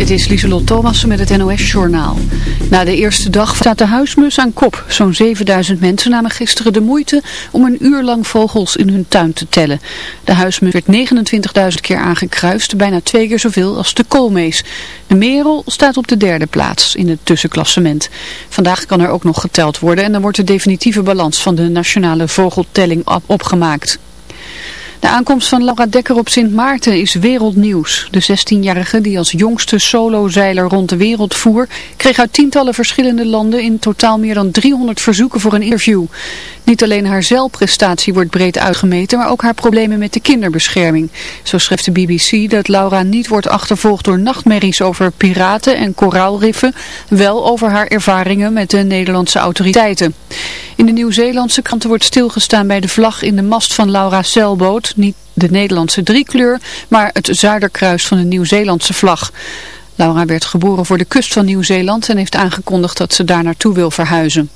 Dit is Lieselot Thomassen met het NOS-journaal. Na de eerste dag staat de huismus aan kop. Zo'n 7000 mensen namen gisteren de moeite om een uur lang vogels in hun tuin te tellen. De huismus werd 29.000 keer aangekruist, bijna twee keer zoveel als de koolmees. De merel staat op de derde plaats in het tussenklassement. Vandaag kan er ook nog geteld worden en dan wordt de definitieve balans van de nationale vogeltelling opgemaakt. De aankomst van Laura Dekker op Sint Maarten is wereldnieuws. De 16-jarige die als jongste solozeiler rond de wereld voer, kreeg uit tientallen verschillende landen in totaal meer dan 300 verzoeken voor een interview. Niet alleen haar zeilprestatie wordt breed uitgemeten, maar ook haar problemen met de kinderbescherming. Zo schrijft de BBC dat Laura niet wordt achtervolgd door nachtmerries over piraten en koraalriffen, wel over haar ervaringen met de Nederlandse autoriteiten. In de Nieuw-Zeelandse kranten wordt stilgestaan bij de vlag in de mast van Laura's zeilboot. Niet de Nederlandse driekleur, maar het zuiderkruis van de Nieuw-Zeelandse vlag. Laura werd geboren voor de kust van Nieuw-Zeeland en heeft aangekondigd dat ze daar naartoe wil verhuizen.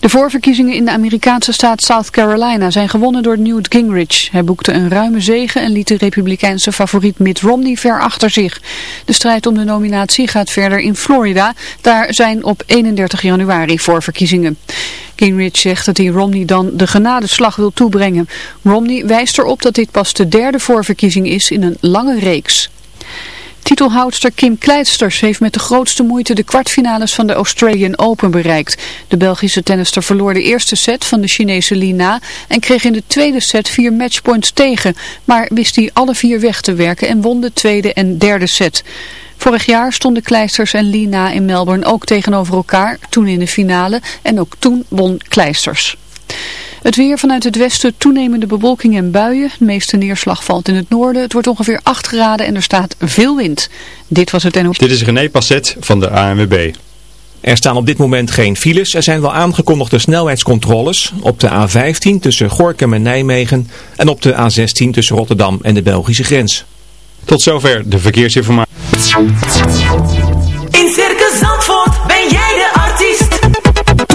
De voorverkiezingen in de Amerikaanse staat South Carolina zijn gewonnen door Newt Gingrich. Hij boekte een ruime zege en liet de republikeinse favoriet Mitt Romney ver achter zich. De strijd om de nominatie gaat verder in Florida. Daar zijn op 31 januari voorverkiezingen. Gingrich zegt dat hij Romney dan de genadeslag wil toebrengen. Romney wijst erop dat dit pas de derde voorverkiezing is in een lange reeks. Titelhoudster Kim Kleisters heeft met de grootste moeite de kwartfinales van de Australian Open bereikt. De Belgische tennister verloor de eerste set van de Chinese Lina en kreeg in de tweede set vier matchpoints tegen. Maar wist hij alle vier weg te werken en won de tweede en derde set. Vorig jaar stonden Kleisters en Lina in Melbourne ook tegenover elkaar, toen in de finale en ook toen won Kleisters. Het weer vanuit het westen toenemende bewolking en buien. De meeste neerslag valt in het noorden. Het wordt ongeveer 8 graden en er staat veel wind. Dit was het NOS. Dit is René Passet van de ANWB. Er staan op dit moment geen files. Er zijn wel aangekondigde snelheidscontroles op de A15 tussen Gorkum en Nijmegen en op de A16 tussen Rotterdam en de Belgische grens. Tot zover de verkeersinformatie.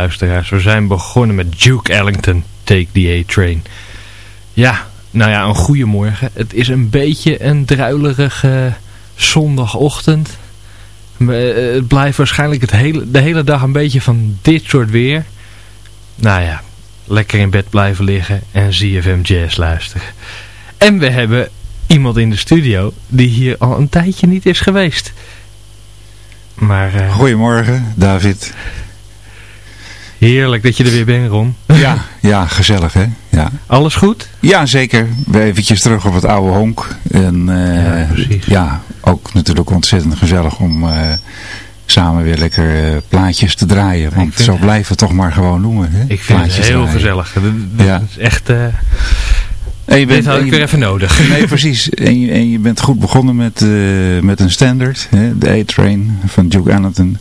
Luisteraars. We zijn begonnen met Duke Ellington, Take the A-Train. Ja, nou ja, een goede morgen. Het is een beetje een druilerige zondagochtend. Eh, Het blijft waarschijnlijk het hele, de hele dag een beetje van dit soort weer. Nou ja, lekker in bed blijven liggen en ZFM Jazz luisteren. En we hebben iemand in de studio die hier al een tijdje niet is geweest. Maar... eh, Goedemorgen, David. Heerlijk dat je er weer bent, Ron. Ja, ja, gezellig hè. Ja. Alles goed? ja, zeker. We eventjes terug op het oude honk. En eh, Ja, precies. ja, ook natuurlijk ontzettend gezellig om eh, samen weer lekker eh, plaatjes te draaien. Want zo het- blijven we toch maar gewoon noemen. Hè? Ik vind Plaatjes het heel draaien. gezellig. Dat, dat Ja. is echt... eh, En je dit bent, had en ik je- weer even nodig. Nee, precies. En je, en je bent goed begonnen met, eh, met een standard. Hè? De A-Train van Duke Ellington.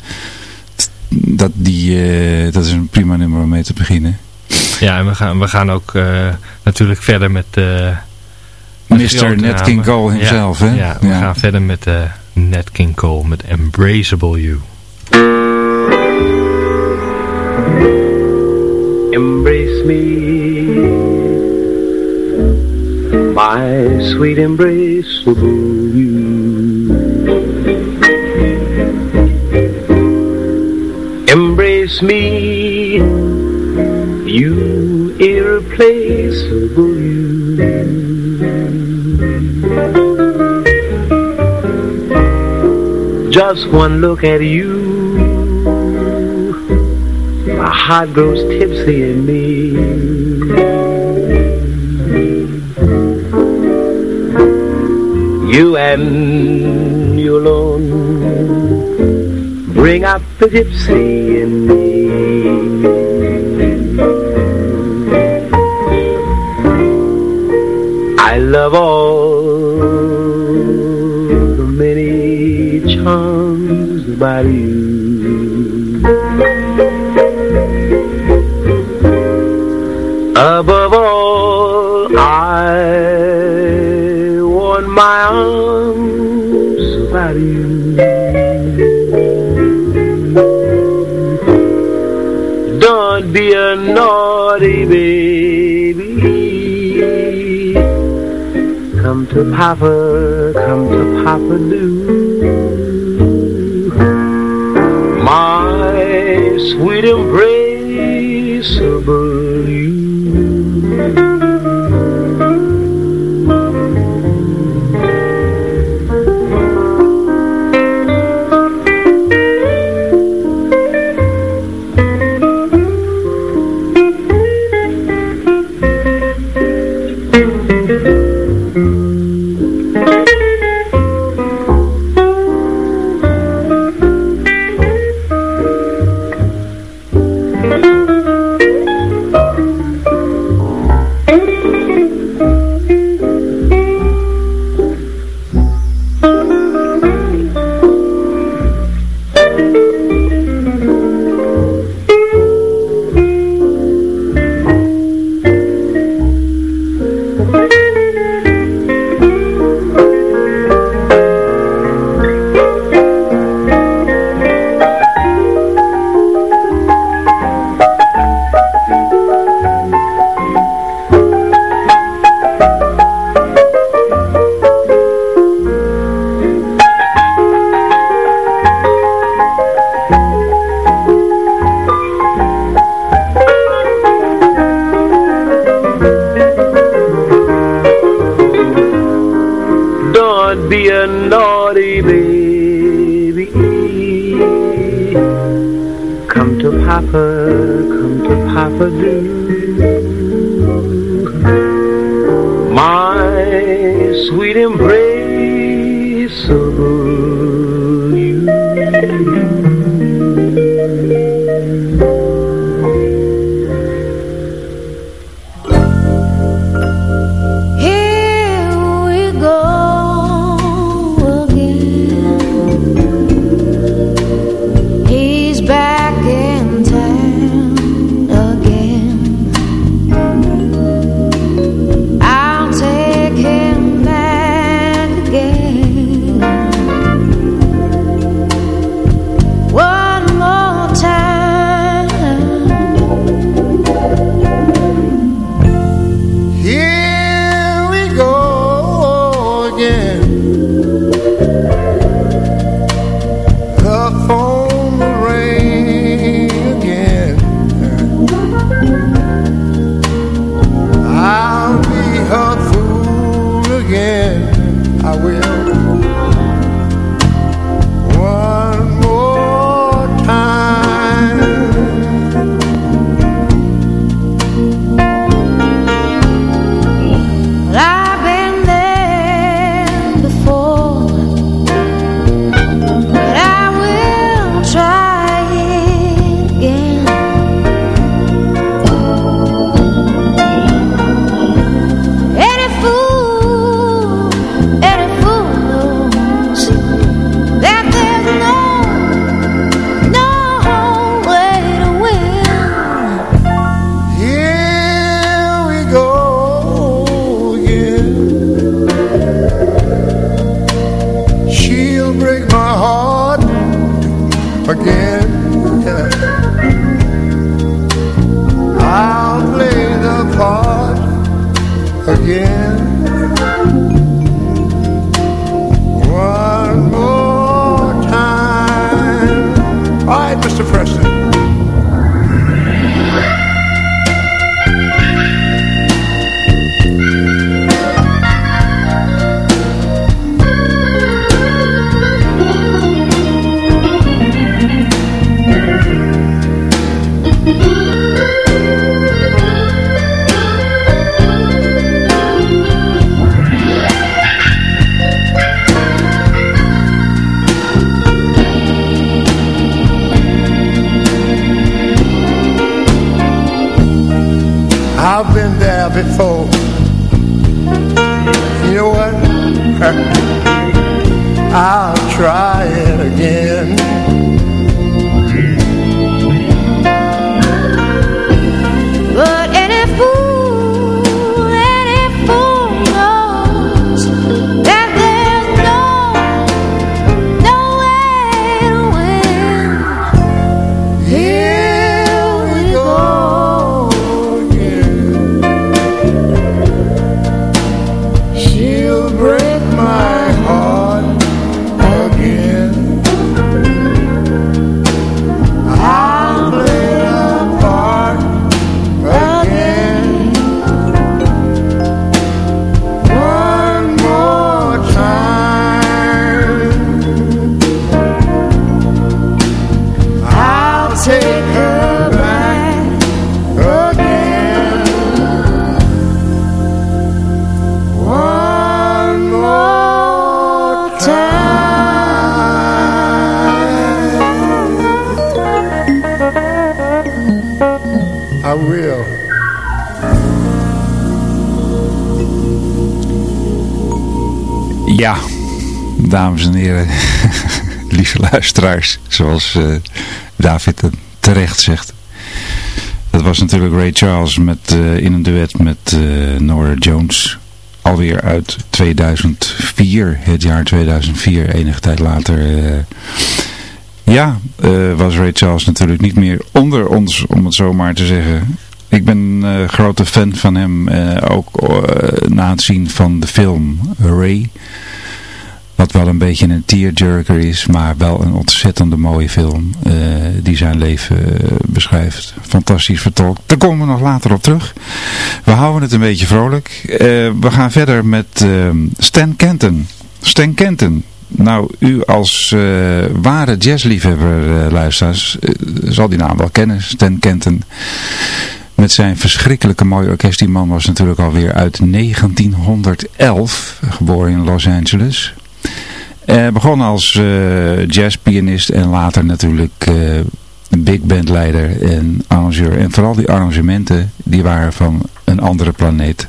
Dat, die, eh, dat is een prima nummer om mee te beginnen. Ja, en we gaan, we gaan ook eh, natuurlijk verder met... eh Mr. Nat. King Cole himself, ja, hè? Ja, we Ja. gaan verder met eh Nat King Cole, met Embraceable You. Embrace me, my sweet embraceable you. Embrace me, you irreplaceable you. Just one look at you my heart grows tipsy in me. You and you alone bring out the gypsy in me. I love all the many charms about you. Above all, I want my arms about you. Don't be a naughty baby. Come to Papa, come to Papa do. My sweet embraceable you. soul. Again. Time. Ja, dames en heren, lieve luisteraars, zoals eh, David terecht zegt. Dat was natuurlijk Ray Charles met, eh, in een duet met eh, Nora Jones. Alweer uit 2004, het jaar 2004, enige tijd later. eh, ja, eh, was Ray Charles natuurlijk niet meer onder ons, om het zo maar te zeggen. Ik ben eh grote fan van hem, eh, ook na het zien van de film Ray. Wat wel een beetje een tearjerker is, maar wel een ontzettende mooie film eh, die zijn leven eh, beschrijft. Fantastisch vertolkt. Daar komen we nog later op terug. We houden het een beetje vrolijk. Eh, we gaan verder met Stan Kenton. Stan Kenton. Nou, u als ware jazzliefhebber, luisteraars, zal die naam wel kennen. Stan Kenton. Met zijn verschrikkelijke mooie orkest. Die man was natuurlijk alweer uit 1911, geboren in Los Angeles. Eh, begon als eh, jazzpianist en later natuurlijk eh, big bandleider en arrangeur. En vooral die arrangementen, die waren van een andere planeet.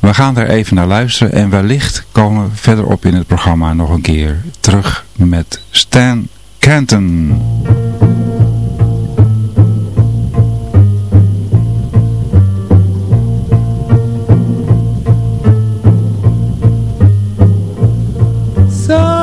We gaan daar even naar luisteren en wellicht komen we verderop in het programma nog een keer terug met Stan Kenton. sun.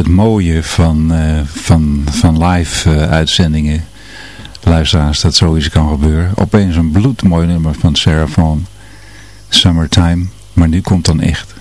het mooie van, eh, van, van live eh, uitzendingen, luisteraars, dat zoiets kan gebeuren. Opeens een bloedmooi nummer van Sarah Vaughan, Summertime, maar nu komt dan echt...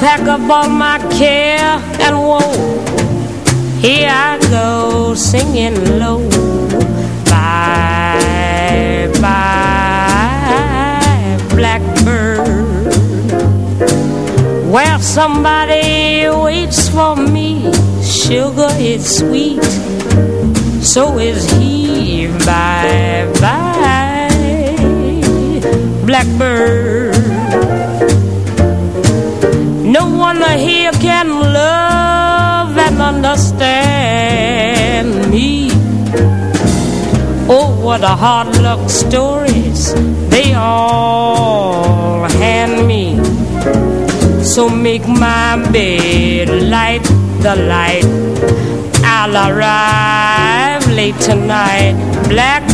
pack up all my care and woe. Here I go singing low. Bye, bye, blackbird. Well, somebody waits for me. Sugar is sweet, so is he. Bye, bye, blackbird. A hard luck stories they all hand me. So make my bed light the light. I'll arrive late tonight. Blackbird,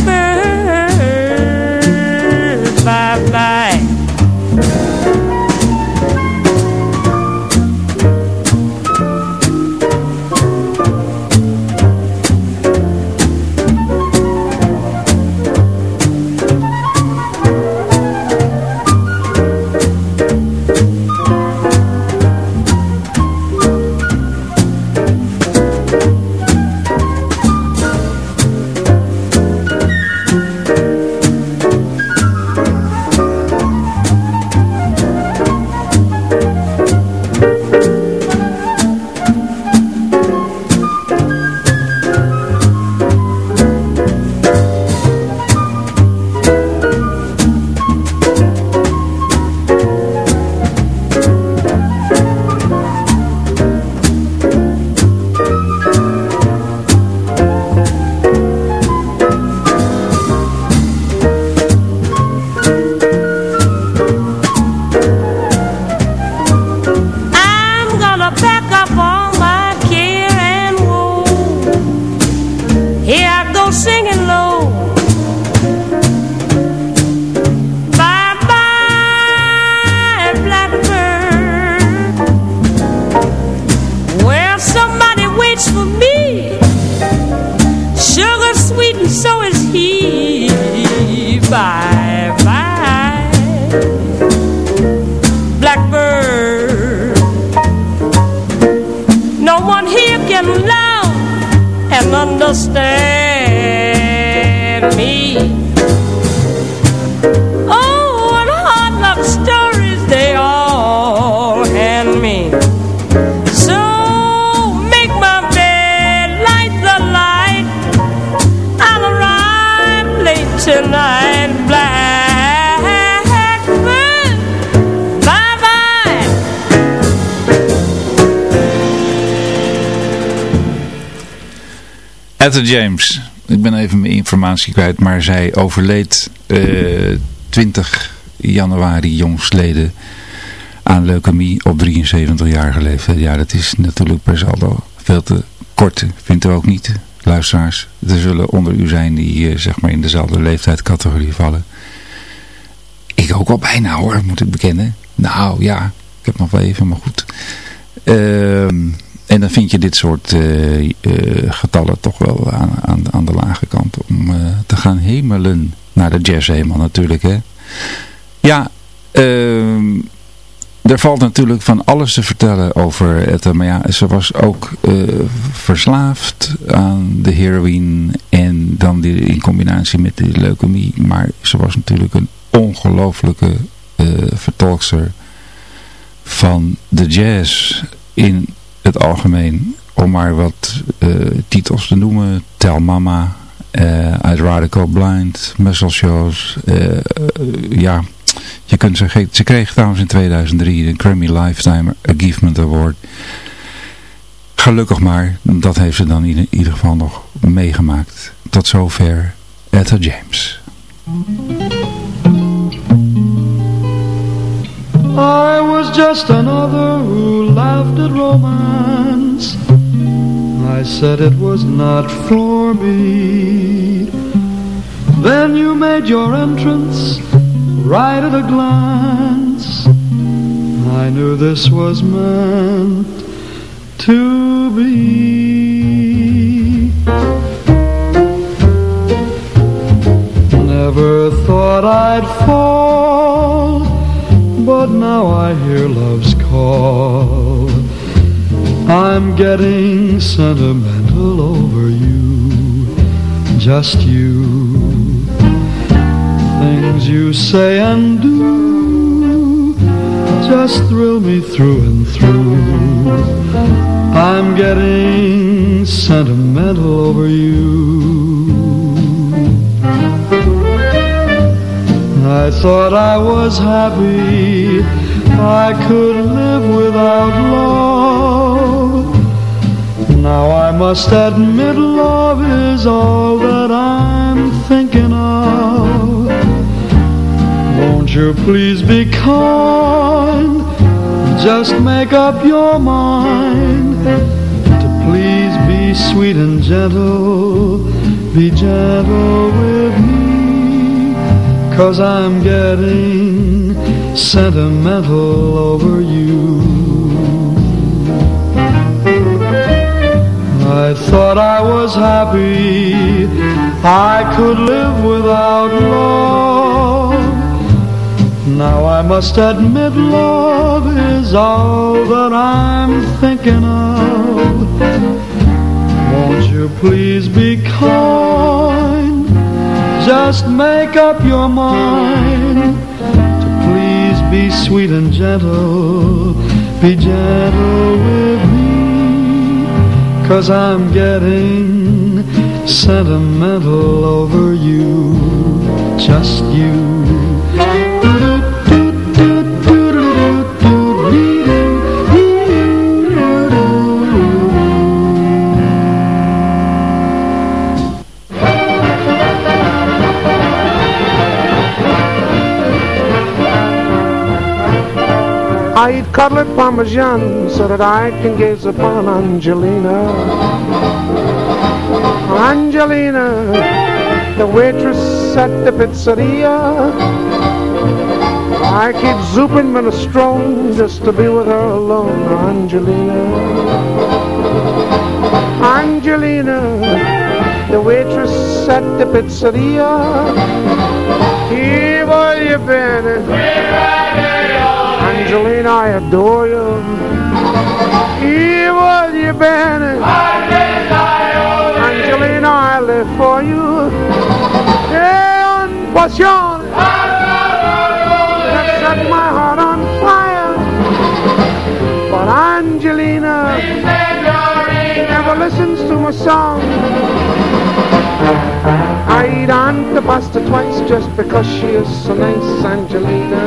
Etta James. Ik ben even mijn informatie kwijt, maar zij overleed eh 20 januari jongsleden aan leukemie op 73-jarige leeftijd. Ja, dat is natuurlijk per saldo veel te kort. Vindt u ook niet, luisteraars? Er zullen onder u zijn die eh, zeg maar in dezelfde leeftijdscategorie vallen. Ik ook al bijna hoor, moet ik bekennen. Nou ja, ik heb nog wel even, maar goed. Ehm, en dan vind je dit soort eh, eh, getallen toch wel aan, aan, de lage kant om eh, te gaan hemelen naar de jazz helemaal natuurlijk. Hè? Ja, ehm, er valt natuurlijk van alles te vertellen over Etta. Maar ja, ze was ook verslaafd aan de heroïne en dan die, in combinatie met de leukemie. Maar ze was natuurlijk een ongelofelijke eh vertolkster van de jazz in het algemeen. Om maar wat eh, titels te noemen. Tell Mama, I'd Rather Go Blind, Muscle Shows. eh, ja, je kunt ze, ze kreeg trouwens in 2003 de Grammy Lifetime Achievement Award. Gelukkig maar, dat heeft ze dan in ieder geval nog meegemaakt. Tot zover Etta James. Just another who laughed at romance. I said it was not for me. Then you made your entrance right at a glance. I knew this was meant to be. Never thought I'd fall, but now I hear love's call. I'm getting sentimental over you, just you. Things you say and do just thrill me through and through. I'm getting sentimental over you. I thought I was happy. I could live without love. Now I must admit love is all that I'm thinking of. Won't you please be kind? Just make up your mind To please be sweet and gentle. Be gentle with me Cause I'm getting sentimental over you. I thought I was happy. I could live without love. Now I must admit love is all that I'm thinking of. Won't you please be kind just make up your mind to please be sweet and gentle. Be gentle with me, cause I'm getting sentimental over you, just you. I eat cutlet parmesan so that I can gaze upon Angelina. Angelina, the waitress at the pizzeria. I keep zooping minestrone just to be with her alone, Angelina. Angelina, the waitress at the pizzeria. Here, voglio bene. Angelina, I adore you. Here, voglio bene. Angelina, I live for you. Hey, on pasione. That set my heart on fire. But Angelina never listens to my song. I eat Aunt the twice just because she is so nice. Angelina,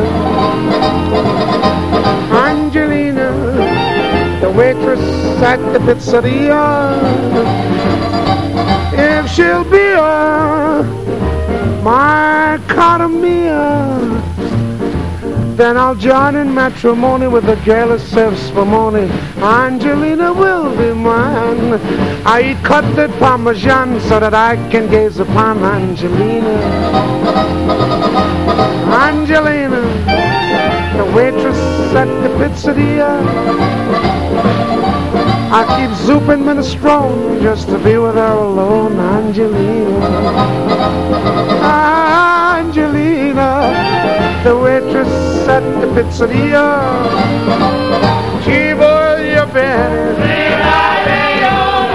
the waitress at the pizzeria. If she'll be a my cara mia, then I'll join in matrimony with the for money. Angelina will be mine. I eat cutlet parmesan so that I can gaze upon Angelina. Angelina, the waitress at the pizzeria. I keep zooping minestrone just to be with her alone, Angelina. Angelina, the waitress at the pizzeria. Ci voglio bene.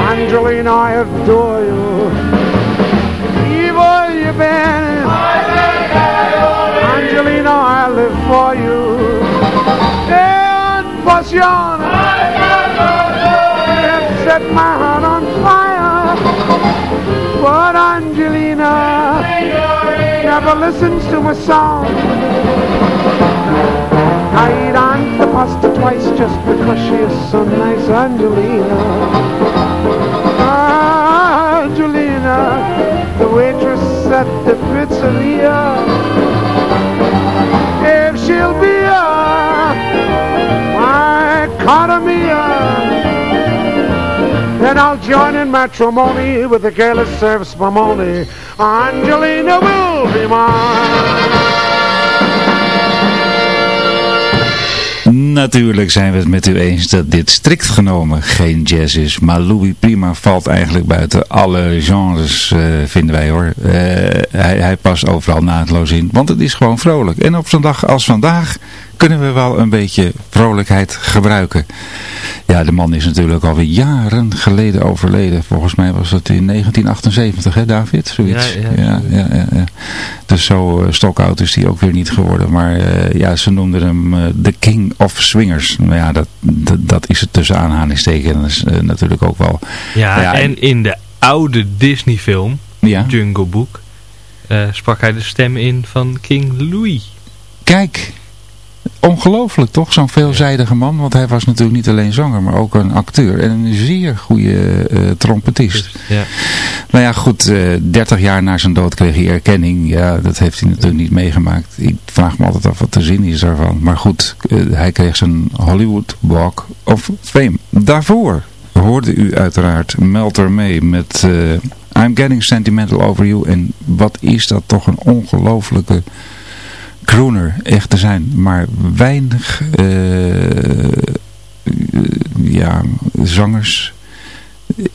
Angelina, I adore you. Bene. Angelina, I live for you. It my heart on fire. But Angelina never listens to my song. I Aunt the pasta twice just because she is so nice, Angelina. Ah, Angelina, the waitress at the pizzeria. If she'll be a my economia, uh, then I'll join in matrimony with the serves my money. Angelina will be mine. Natuurlijk zijn we het met u eens dat dit strikt genomen geen jazz is. Maar Louis Prima valt eigenlijk buiten alle genres, uh, vinden wij hoor. Uh, hij, hij past overal naadloos in, want het is gewoon vrolijk. En op zo'n dag als vandaag kunnen we wel een beetje vrolijkheid gebruiken. Ja, de man is natuurlijk alweer jaren geleden overleden. Volgens mij was het in 1978, hè David? Zoiets. Ja, ja, ja. ja, ja Dus zo uh, stokoud is hij ook weer niet geworden. Maar uh, ja, ze noemden hem uh, de King of Swingers. Nou ja, dat, dat, dat is het tussen aanhalingstekens natuurlijk ook wel. Ja, ja, en in de oude Disney film, Jungle Book, sprak hij de stem in van King Louis. Kijk, Ongelooflijk toch, zo'n veelzijdige man. Want hij was natuurlijk niet alleen zanger, maar ook een acteur. En een zeer goede uh, trompetist. Ja. Nou ja, goed, uh, eh, 30 jaar na zijn dood kreeg hij erkenning. Ja, dat heeft hij natuurlijk niet meegemaakt. Ik vraag me altijd af wat de zin is daarvan. Maar goed, uh, hij kreeg zijn Hollywood Walk of Fame. Daarvoor hoorde u uiteraard Melter mee met I'm Getting Sentimental Over You. En wat is dat toch een ongelofelijke crooner echt zijn. Maar weinig uh, ja, zangers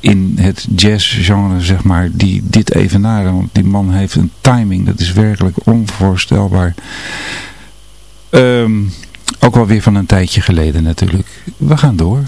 in het jazzgenre, zeg maar, die dit evenaren. Want die man heeft een timing, dat is werkelijk onvoorstelbaar. Um, ook wel weer van een tijdje geleden natuurlijk. We gaan door.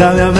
sabe a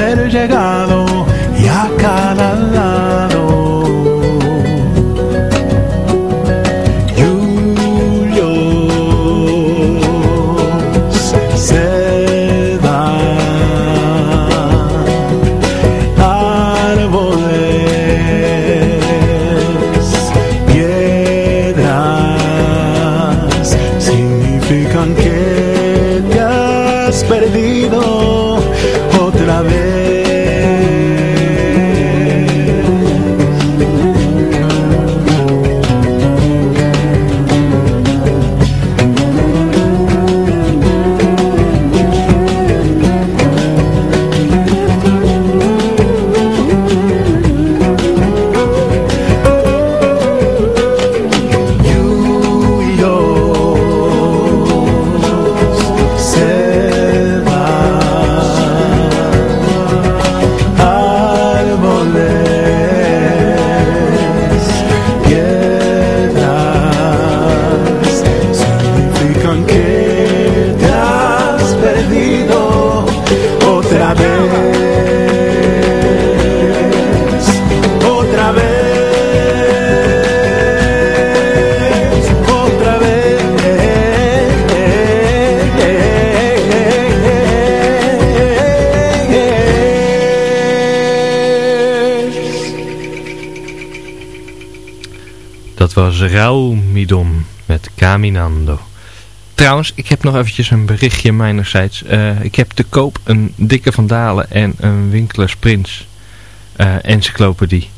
was Raul Midon met Caminando. Trouwens, ik heb nog eventjes een berichtje mijnerzijds. Eh, ik heb te koop een dikke Vandalen en een Winkelers Prins eh, encyclopedie.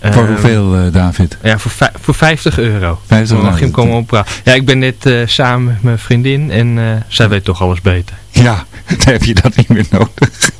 Voor Eh, hoeveel, David? Ja, voor, voor 50 euro. 50 Dan mag je hem euro. komen oppraten. Ja, ik ben net samen met mijn vriendin en zij weet toch alles beter. Ja, dan heb je dat niet meer nodig.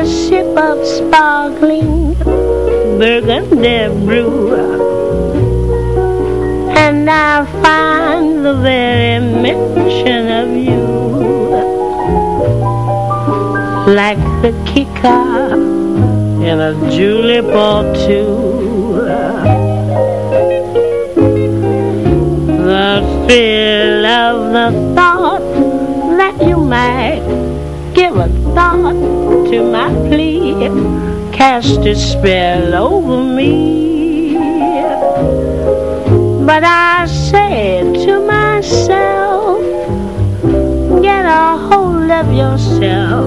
A sip of sparkling burgundy brew. And I find the very mention of you like the kicker in a julep or two. The thrill of the thought that you might give a thought to my plea cast a spell over me. But I said to myself, get a hold of yourself.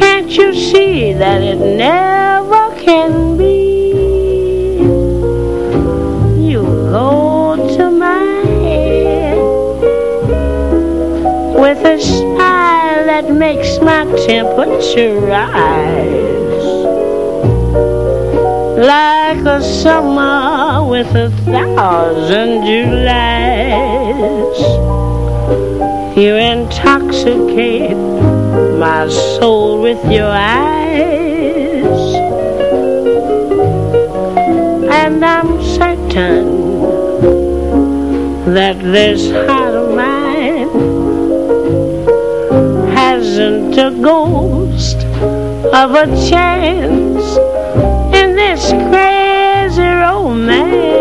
Can't you see that it never temperature rise like a summer with a thousand Julys. You intoxicate my soul with your eyes, and I'm certain that this heart a ghost of a chance in this crazy romance.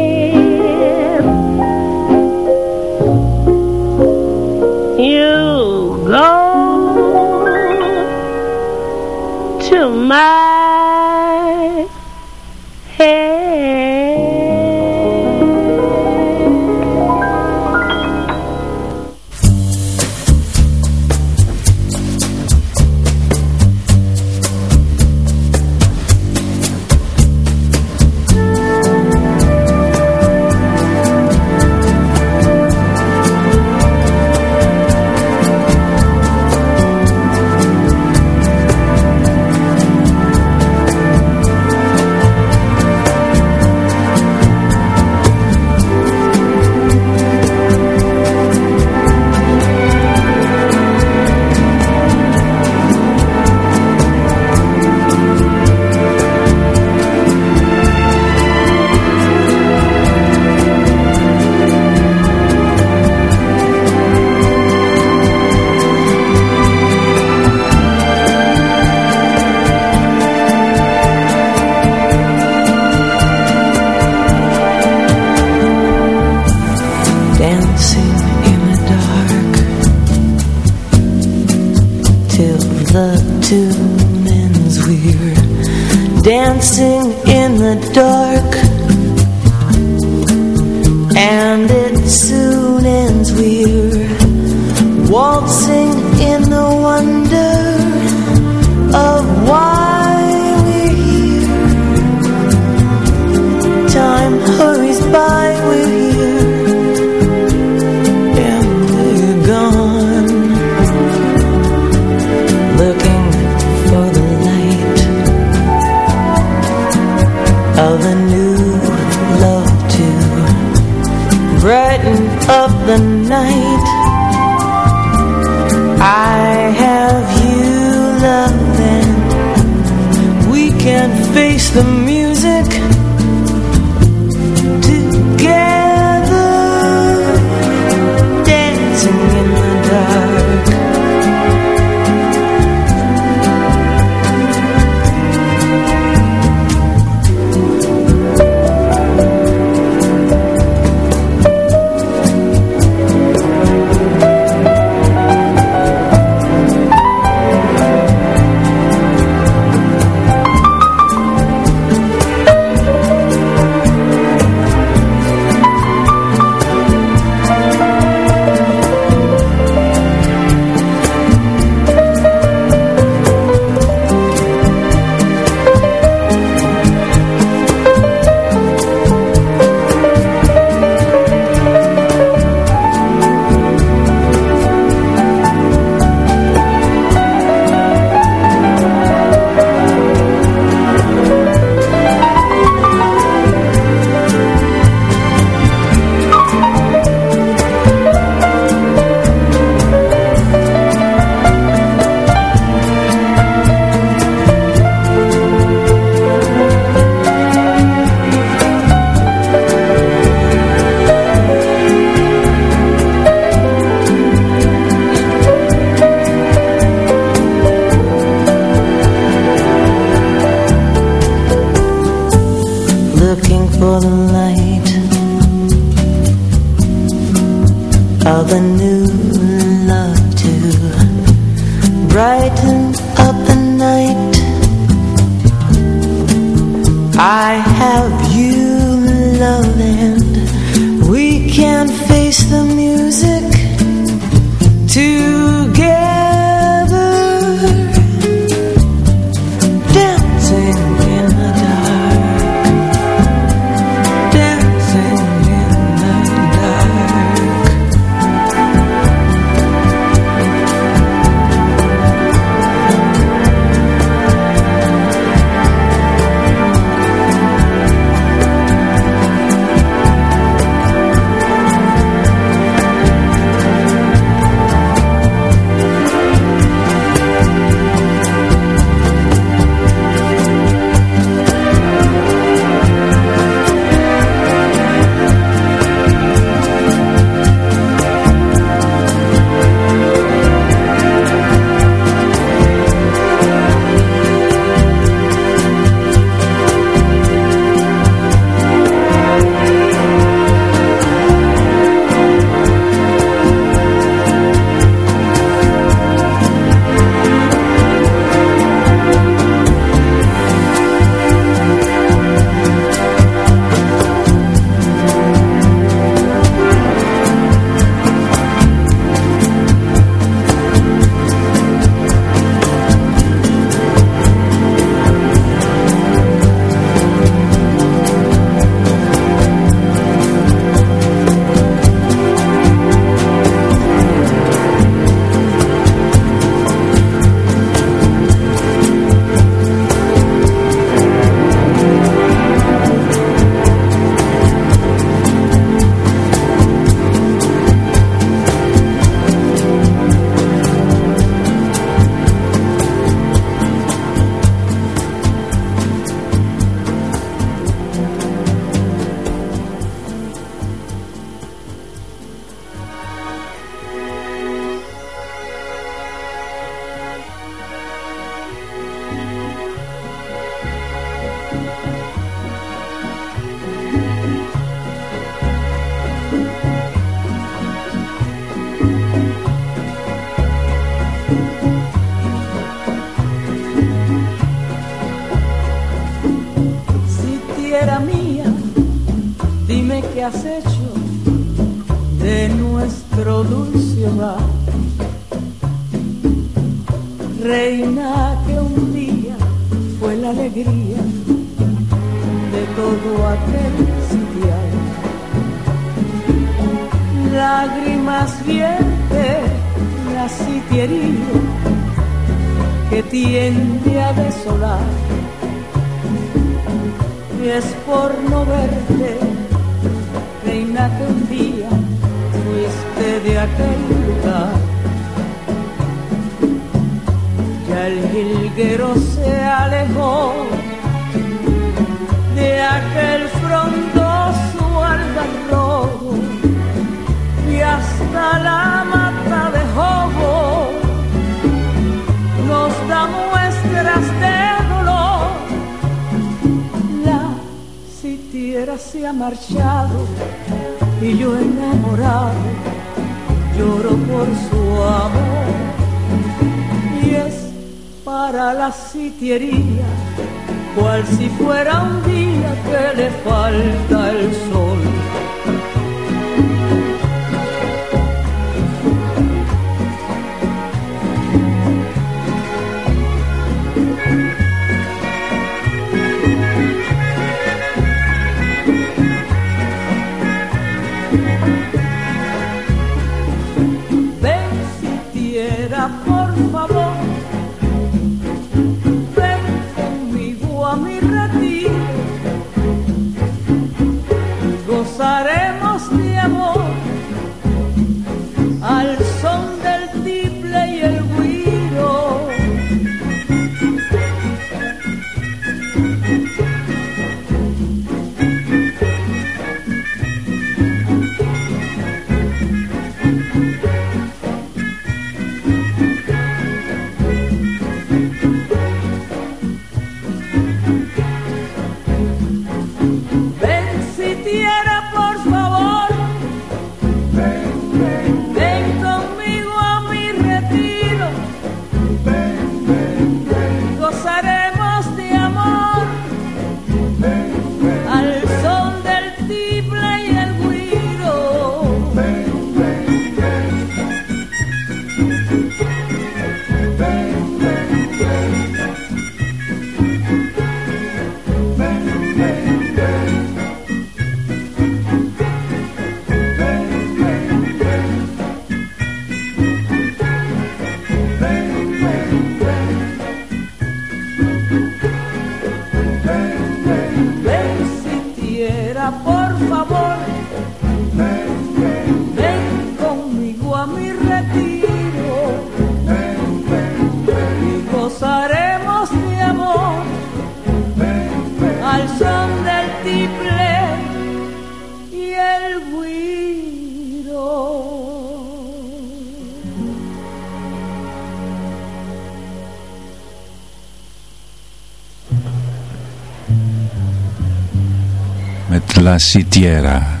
La Citiera.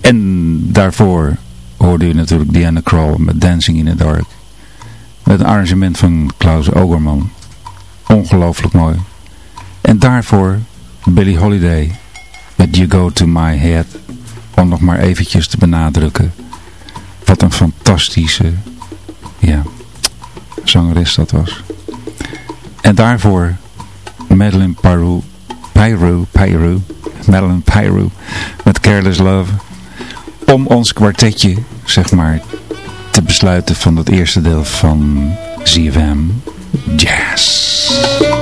En daarvoor hoorde u natuurlijk Diana Krall met Dancing in the Dark. Met een arrangement van Klaus Ogerman. Ongelooflijk mooi. En daarvoor Billie Holiday met You Go To My Head. Om nog maar eventjes te benadrukken. Wat een fantastische ja, zangeres dat was. En daarvoor Madeline Pyru, Pyru, Pyru, Madeline Pyru met Careless Love. Om ons kwartetje, zeg maar, te besluiten van het eerste deel van ZFM Jazz.